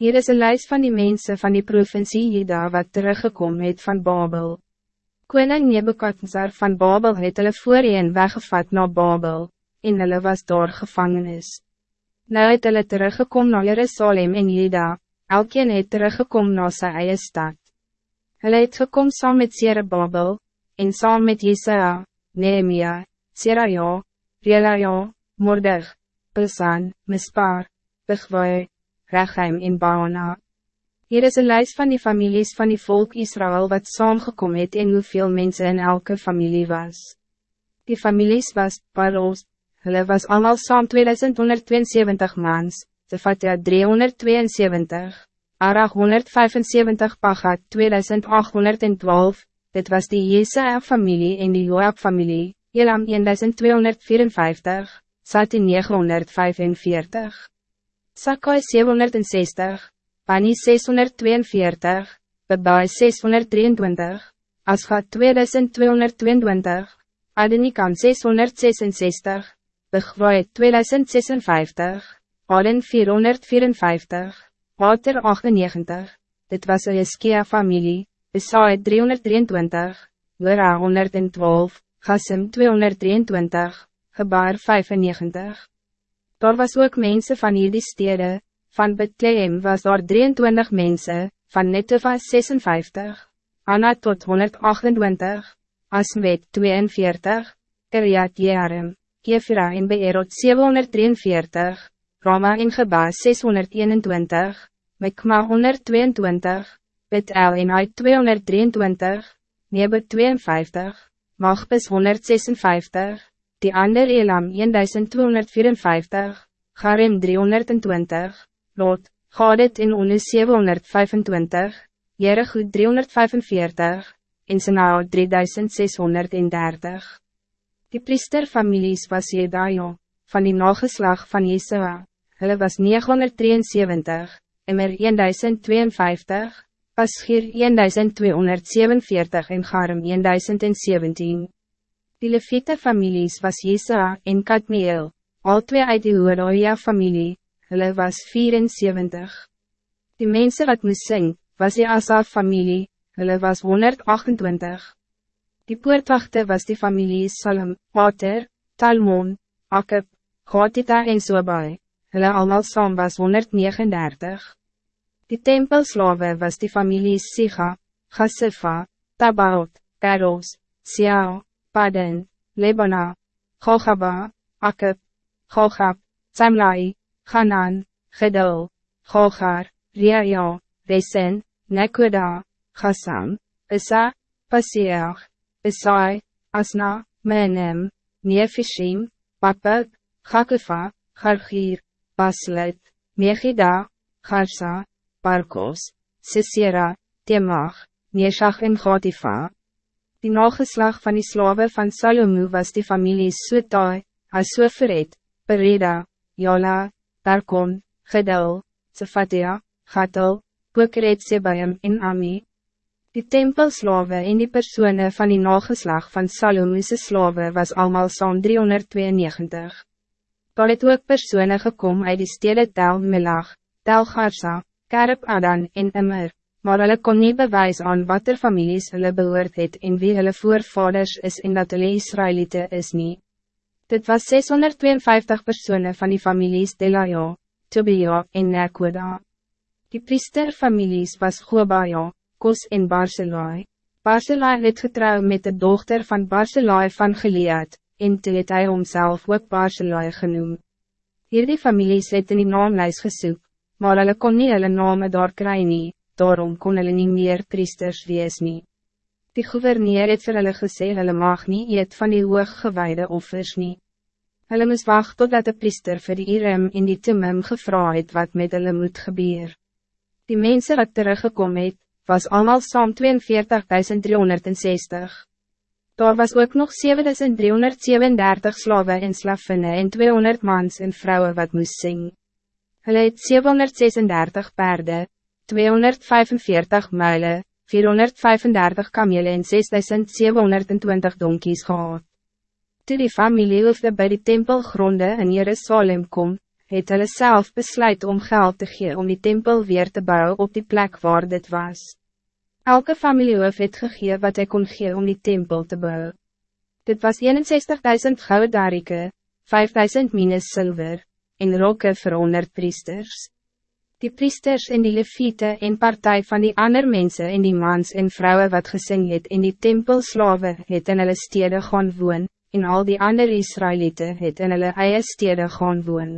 Hier is een lijst van die mensen van die provincie Juda wat teruggekomen het van Babel. Koning Nebukadnezar van Babel het hulle voorheen weggevat naar Babel, en hulle was daar gevangenis. Nou het hulle teruggekom naar Jerusalem en Juda, elkeen het teruggekom naar sy eie stad. Hulle het gekom saam met Babel, en saam met Jesaja, Nehemia, Seraja, Relaja, Mordeg, Pilsan, Mispar, Bigwai, Rechaim en Baana. Hier is een lijst van die families van die volk Israël wat saamgekom het en hoeveel mensen in elke familie was. Die families was Paros, hulle was allemaal saam 2172 maans, Tefatia 372, Arach 175 Pachat 2812, dit was die Jesaja familie en die Joab familie, Elam 1254, Sati 945. Sakai 760, Bani 642, Bebai 623, Asgat 2222, Adenikam 666, Begwaai 2056, Aden 454, Water 98, dit was een Jeskia familie, Besaai 323, Gora 112, Gassim 223, Gebaar 95. Daar was ook mensen van hierdie stede, van Bethlehem was daar 23 mensen, van Netova 56, Anna tot 128, Asmet 42, Kiriat Jearim, Kefira en Beerot 743, Rama en Geba 621, Mekma 122, Betel en Uit 223, Nebe 52, Magbis 156, die ander Elam 1254, Garem 320, Lot, Gadet en Onus 725, Jeregoed 345, en Senao 3630. Die priesterfamilies was Jedaio, van die nageslag van Jesua, hulle was 973, Immer 1052, Asgir 1247 en Garem 1017. Die Levite families was Jesa en Kadmiel, al twee uit die Hoeroja familie, hulle was 74. Die mensen wat moest sing, was die Asaf familie, hulle was 128. Die poortwachte was die familie Salem, Water, Talmon, Akib, Gatita en Sobai, hulle allemaal saam was 139. Die tempelslawe was die familie Siga, Gasifa, Tabaot, Peros, Siao, Paden, Lebana, Chogaba, Akib, Chogab, Tsamlai, Hanan, Gedul, Chogar, Riaja, Resen, Nekuda, Chassam, Isa, Paseach, Isai, Asna, Menem, Nefishim, Papuk, Chakufa, Chargir, Baslet, Mechida, Charsa, Parkos, Sisera, Temach, Neshach en Gatifa. Die nageslag van die slaven van Salomo was die familie Sotai, Asoferet, Pereda, Jola, Tarkon, Gedel, Sefatia, Gatel, Pokeret Sebaim en Ami. Die tempelslawe en die personen van die nageslag van Salomo'se slaven was allemaal saam 392. Daar het ook personen gekom uit die stede Tel Melag, Tel Garsa, Karab Adan en Immer maar hulle kon niet bewys aan wat er families hulle behoort het en wie hulle voorvaders is en dat hulle Israëlieten is nie. Dit was 652 personen van die families Delaja, Tobia en Nekoda. Die priesterfamilies was Gobaja, Kos en Barcelai. Barcelai het getrouw met de dochter van Barcelai van Gilead, en toe het hy homself ook Barcelai genoem. Hierdie families het in die naamlijst gesoek, maar hulle kon nie hulle name daar kry nie, daarom kon hulle nie meer priesters wees nie. Die gouverneur het vir hulle gesê hulle mag nie eet van die hooggewijde offers nie. Hulle moes wacht totdat de priester vir die Irem in die Timim gevra het wat met hulle moet gebeur. Die mensen wat teruggekom het, was allemaal saam 42.360. Daar was ook nog 7.337 slaven en slavinnen en 200 mans en vrouwen wat moest zingen. Hulle het 736 paarden, 245 muile, 435 kamele en 6720 donkies gehad. Toe die familie hoefde by die tempelgronde in Jerusalem kom, het hulle self besluit om geld te gee om die tempel weer te bouwen op die plek waar dit was. Elke familiehoof het gegee wat hij kon gee om die tempel te bouwen. Dit was 61.000 gouden darike, 5.000 mines zilver, en rokke vir 100 priesters. Die priesters en die leviete en partij van die ander mensen en die mans en vrouwen wat gesing het in die tempelslawe het in hulle stede gaan woon, en al die andere Israëlieten het in hulle eie stede gaan woon.